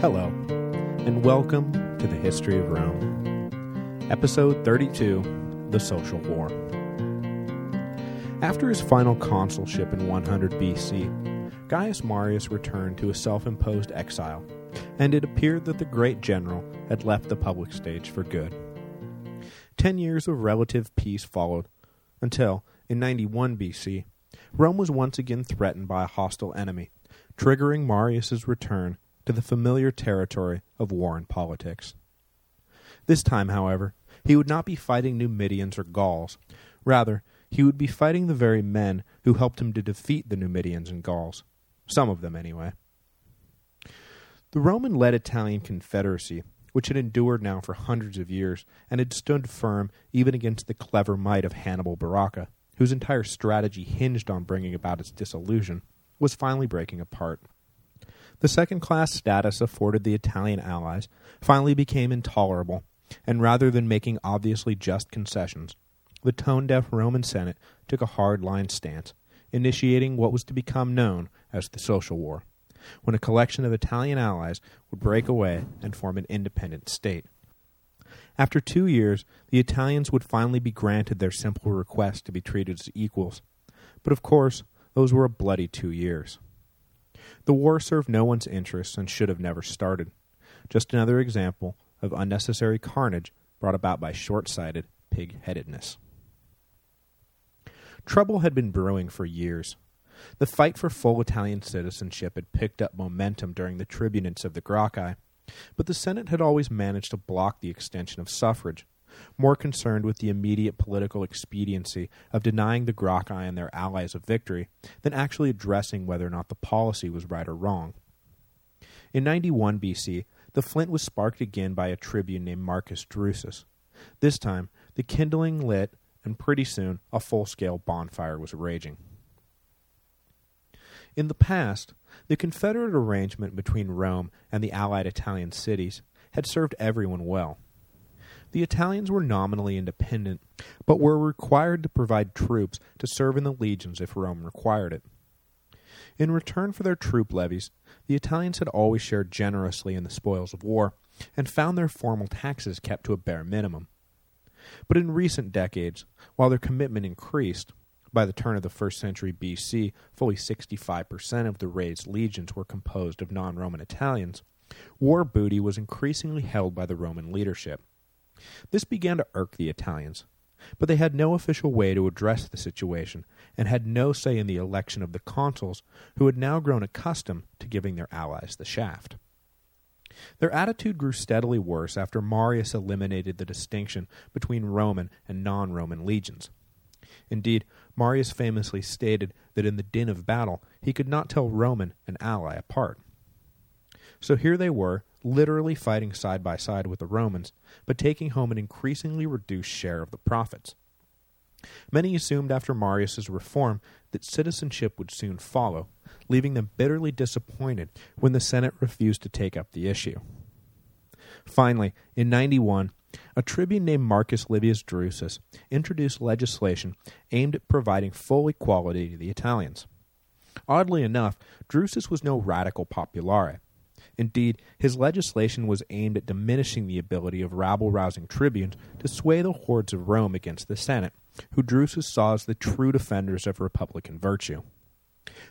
Hello, and welcome to the History of Rome. Episode 32, The Social War. After his final consulship in 100 BC, Gaius Marius returned to a self-imposed exile, and it appeared that the great general had left the public stage for good. Ten years of relative peace followed, until, in 91 BC, Rome was once again threatened by a hostile enemy, triggering Marius's return to the familiar territory of war and politics. This time, however, he would not be fighting Numidians or Gauls. Rather, he would be fighting the very men who helped him to defeat the Numidians and Gauls. Some of them, anyway. The Roman-led Italian Confederacy, which had endured now for hundreds of years and had stood firm even against the clever might of Hannibal Barca, whose entire strategy hinged on bringing about its dissolution, was finally breaking apart. The second-class status afforded the Italian allies finally became intolerable, and rather than making obviously just concessions, the tone-deaf Roman Senate took a hard-line stance, initiating what was to become known as the Social War, when a collection of Italian allies would break away and form an independent state. After two years, the Italians would finally be granted their simple request to be treated as equals. But of course, those were a bloody two years. The war served no one's interests and should have never started. Just another example of unnecessary carnage brought about by short-sighted pig-headedness. Trouble had been brewing for years. The fight for full Italian citizenship had picked up momentum during the tribunates of the Gracchi, but the Senate had always managed to block the extension of suffrage, more concerned with the immediate political expediency of denying the Gracchi and their allies a victory than actually addressing whether or not the policy was right or wrong. In 91 BC, the flint was sparked again by a tribune named Marcus Drusus. This time, the kindling lit, and pretty soon a full-scale bonfire was raging. In the past, the Confederate arrangement between Rome and the allied Italian cities had served everyone well. The Italians were nominally independent, but were required to provide troops to serve in the legions if Rome required it. In return for their troop levies, the Italians had always shared generously in the spoils of war, and found their formal taxes kept to a bare minimum. But in recent decades, while their commitment increased, by the turn of the first century BC, fully 65% of the raised legions were composed of non-Roman Italians, war booty was increasingly held by the Roman leadership. This began to irk the Italians, but they had no official way to address the situation and had no say in the election of the consuls who had now grown accustomed to giving their allies the shaft. Their attitude grew steadily worse after Marius eliminated the distinction between Roman and non-Roman legions. Indeed, Marius famously stated that in the din of battle he could not tell Roman and ally apart. So here they were, literally fighting side by side with the Romans, but taking home an increasingly reduced share of the profits. Many assumed after Marius's reform that citizenship would soon follow, leaving them bitterly disappointed when the Senate refused to take up the issue. Finally, in 91, a tribune named Marcus Livius Drusus introduced legislation aimed at providing full equality to the Italians. Oddly enough, Drusus was no radical populare. Indeed, his legislation was aimed at diminishing the ability of rabble-rousing tribunes to sway the hordes of Rome against the Senate, who Drusus saw as the true defenders of republican virtue.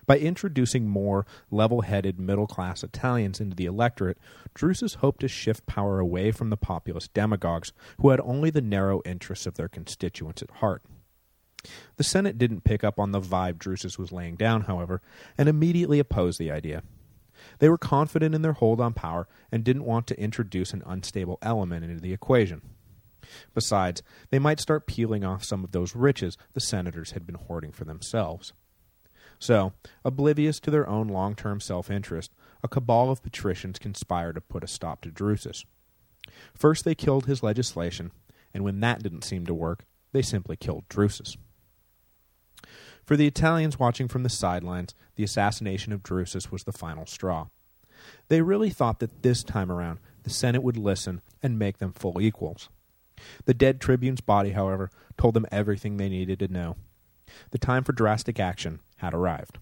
By introducing more level-headed middle-class Italians into the electorate, Drusus hoped to shift power away from the populist demagogues who had only the narrow interests of their constituents at heart. The Senate didn't pick up on the vibe Drusus was laying down, however, and immediately opposed the idea. They were confident in their hold on power and didn't want to introduce an unstable element into the equation. Besides, they might start peeling off some of those riches the senators had been hoarding for themselves. So, oblivious to their own long-term self-interest, a cabal of patricians conspired to put a stop to Drusus. First they killed his legislation, and when that didn't seem to work, they simply killed Drusus. For the Italians watching from the sidelines, the assassination of Drusus was the final straw. They really thought that this time around, the Senate would listen and make them full equals. The dead tribune's body, however, told them everything they needed to know. The time for drastic action had arrived.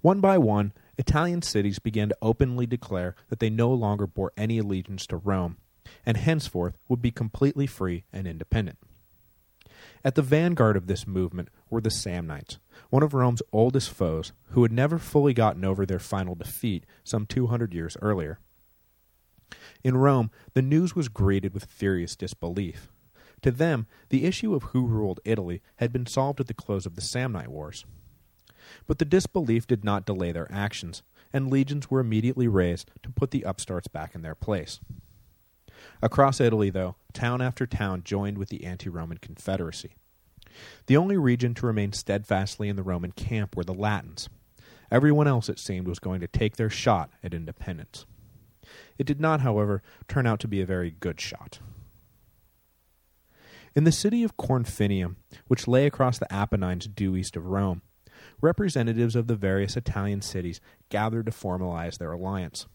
One by one, Italian cities began to openly declare that they no longer bore any allegiance to Rome, and henceforth would be completely free and independent. At the vanguard of this movement were the Samnites, one of Rome's oldest foes, who had never fully gotten over their final defeat some 200 years earlier. In Rome, the news was greeted with furious disbelief. To them, the issue of who ruled Italy had been solved at the close of the Samnite Wars. But the disbelief did not delay their actions, and legions were immediately raised to put the upstarts back in their place. Across Italy, though, town after town joined with the anti-Roman confederacy. The only region to remain steadfastly in the Roman camp were the Latins. Everyone else, it seemed, was going to take their shot at independence. It did not, however, turn out to be a very good shot. In the city of Corfinium, which lay across the Apennines due east of Rome, representatives of the various Italian cities gathered to formalize their alliance.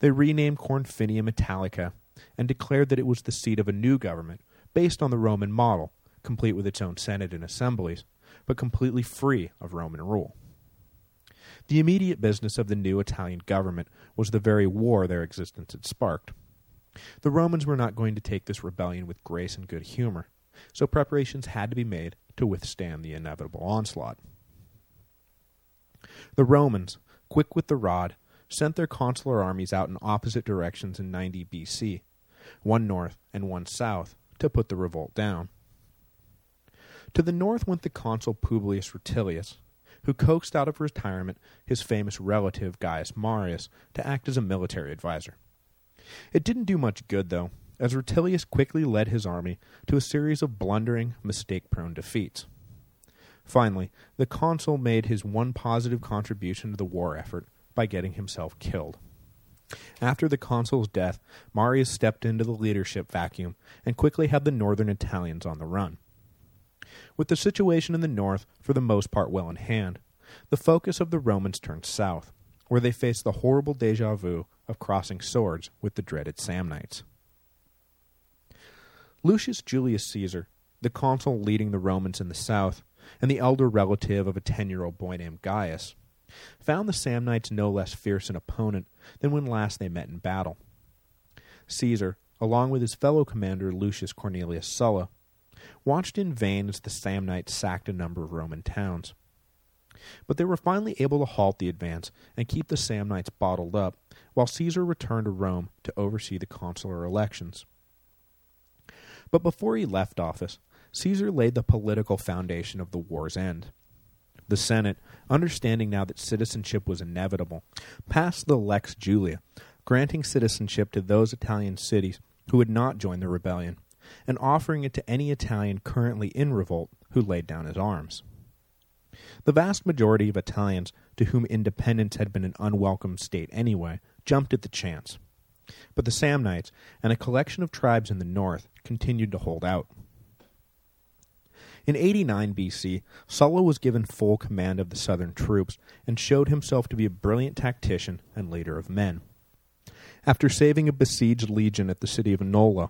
They renamed Corfinium Italica and declared that it was the seat of a new government based on the Roman model, complete with its own senate and assemblies, but completely free of Roman rule. The immediate business of the new Italian government was the very war their existence had sparked. The Romans were not going to take this rebellion with grace and good humor, so preparations had to be made to withstand the inevitable onslaught. The Romans, quick with the rod, sent their consular armies out in opposite directions in 90 BC, one north and one south, to put the revolt down. To the north went the consul Publius Rutilius, who coaxed out of retirement his famous relative Gaius Marius to act as a military advisor. It didn't do much good, though, as Rutilius quickly led his army to a series of blundering, mistake-prone defeats. Finally, the consul made his one positive contribution to the war effort by getting himself killed. After the consul's death, Marius stepped into the leadership vacuum and quickly had the northern Italians on the run. With the situation in the north for the most part well in hand, the focus of the Romans turned south, where they faced the horrible deja vu of crossing swords with the dreaded Samnites. Lucius Julius Caesar, the consul leading the Romans in the south, and the elder relative of a ten-year-old boy named Gaius, found the Samnites no less fierce an opponent than when last they met in battle. Caesar, along with his fellow commander Lucius Cornelius Sulla, watched in vain as the Samnites sacked a number of Roman towns. But they were finally able to halt the advance and keep the Samnites bottled up, while Caesar returned to Rome to oversee the consular elections. But before he left office, Caesar laid the political foundation of the war's end. The Senate, understanding now that citizenship was inevitable, passed the Lex Julia, granting citizenship to those Italian cities who had not joined the rebellion, and offering it to any Italian currently in revolt who laid down his arms. The vast majority of Italians to whom independence had been an unwelcome state anyway jumped at the chance. But the Samnites and a collection of tribes in the north continued to hold out. In 89 BC, Sulla was given full command of the southern troops and showed himself to be a brilliant tactician and leader of men. After saving a besieged legion at the city of Nola,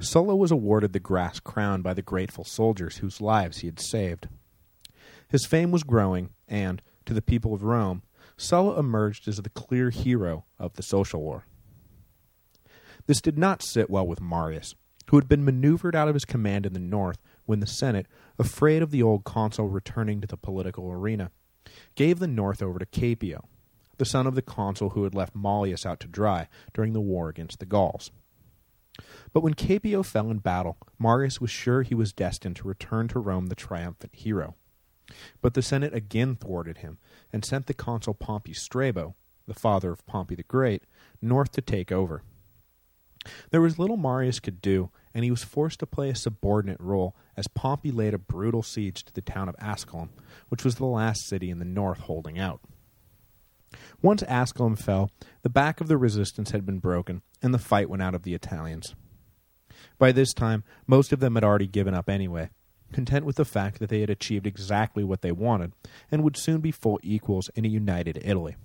Sulla was awarded the grass crown by the grateful soldiers whose lives he had saved. His fame was growing, and, to the people of Rome, Sulla emerged as the clear hero of the social war. This did not sit well with Marius, who had been maneuvered out of his command in the north when the Senate, afraid of the old consul returning to the political arena, gave the north over to Caepio, the son of the consul who had left Mallius out to dry during the war against the Gauls. But when Caepio fell in battle, Marius was sure he was destined to return to Rome the triumphant hero. But the Senate again thwarted him, and sent the consul Pompey Strabo, the father of Pompey the Great, north to take over. There was little Marius could do, and he was forced to play a subordinate role as Pompey laid a brutal siege to the town of Asculum, which was the last city in the north holding out. Once Asculum fell, the back of the resistance had been broken, and the fight went out of the Italians. By this time, most of them had already given up anyway, content with the fact that they had achieved exactly what they wanted, and would soon be full equals in a united Italy.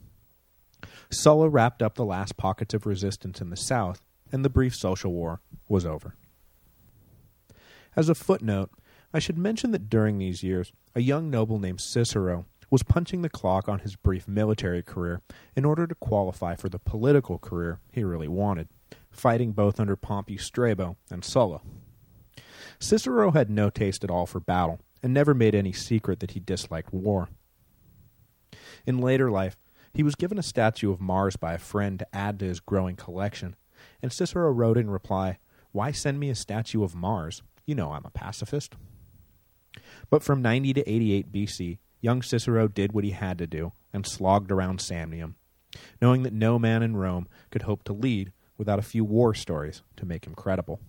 Sulla wrapped up the last pockets of resistance in the south, and the brief social war was over. As a footnote, I should mention that during these years, a young noble named Cicero was punching the clock on his brief military career in order to qualify for the political career he really wanted, fighting both under Pompey Strabo and Sulla. Cicero had no taste at all for battle, and never made any secret that he disliked war. In later life, he was given a statue of Mars by a friend to add to his growing collection, and Cicero wrote in reply, Why send me a statue of Mars? You know I'm a pacifist. But from 90 to 88 BC, young Cicero did what he had to do and slogged around Samnium, knowing that no man in Rome could hope to lead without a few war stories to make him credible.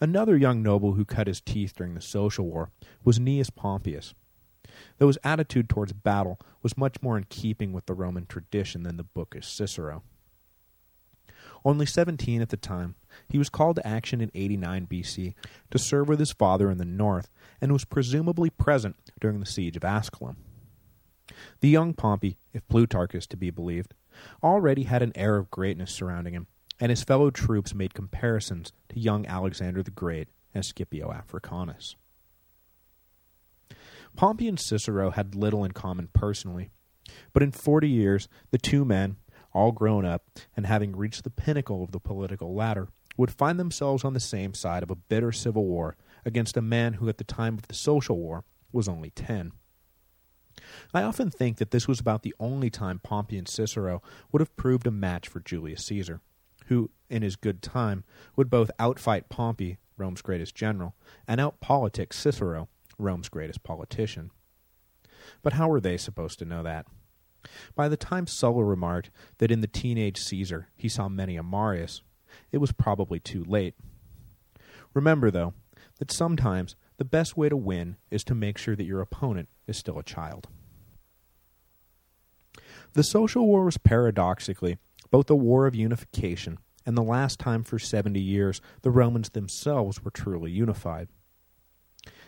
Another young noble who cut his teeth during the social war was Gnaeus Pompeius, though his attitude towards battle was much more in keeping with the Roman tradition than the bookish Cicero. Only 17 at the time, he was called to action in 89 BC to serve with his father in the north and was presumably present during the siege of Asculum. The young Pompey, if Plutarch is to be believed, already had an air of greatness surrounding him, and his fellow troops made comparisons to young Alexander the Great and Scipio Africanus. Pompey and Cicero had little in common personally, but in 40 years the two men, all grown up and having reached the pinnacle of the political ladder, would find themselves on the same side of a bitter civil war against a man who at the time of the social war was only 10. I often think that this was about the only time Pompey and Cicero would have proved a match for Julius Caesar, who, in his good time, would both outfight Pompey, Rome's greatest general, and outpolitic Cicero, Rome's greatest politician. But how were they supposed to know that? By the time Sulla remarked that in the teenage Caesar he saw many a Marius, it was probably too late. Remember, though, that sometimes the best way to win is to make sure that your opponent is still a child. The social war was paradoxically both a war of unification and the last time for 70 years the Romans themselves were truly unified.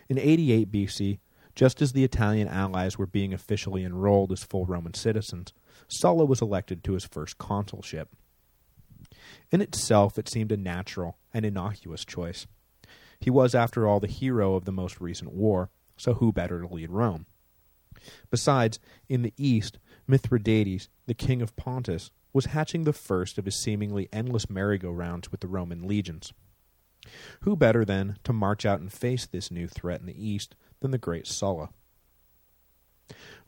In 88 BC, just as the Italian allies were being officially enrolled as full Roman citizens, Sulla was elected to his first consulship. In itself, it seemed a natural and innocuous choice. He was, after all, the hero of the most recent war, so who better to lead Rome? Besides, in the east, Mithridates, the king of Pontus, was hatching the first of his seemingly endless merry-go-rounds with the Roman legions. Who better, then, to march out and face this new threat in the east than the great Sulla?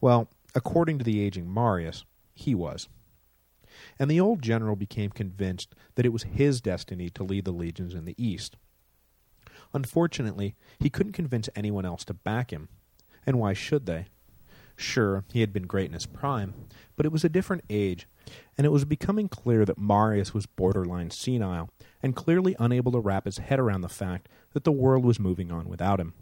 Well, according to the aging Marius, he was. And the old general became convinced that it was his destiny to lead the legions in the east. Unfortunately, he couldn't convince anyone else to back him. And why should they? Sure, he had been great in his prime, but it was a different age, and it was becoming clear that Marius was borderline senile, and clearly unable to wrap his head around the fact that the world was moving on without him.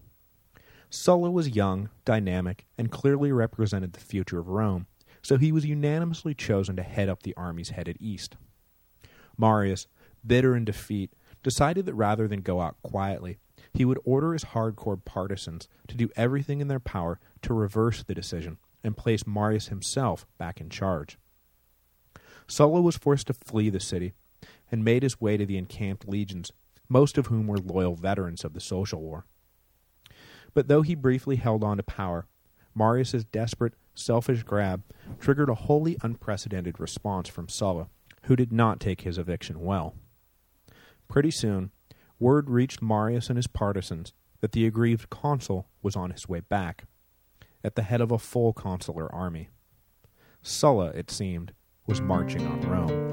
Sulla was young, dynamic, and clearly represented the future of Rome, so he was unanimously chosen to head up the armies headed east. Marius, bitter in defeat, decided that rather than go out quietly, he would order his hardcore partisans to do everything in their power to reverse the decision and place Marius himself back in charge. Sulla was forced to flee the city and made his way to the encamped legions, most of whom were loyal veterans of the social war. But though he briefly held on to power, Marius's desperate, selfish grab triggered a wholly unprecedented response from Sulla, who did not take his eviction well. Pretty soon, word reached Marius and his partisans that the aggrieved consul was on his way back, at the head of a full consular army. Sulla, it seemed, was marching on Rome.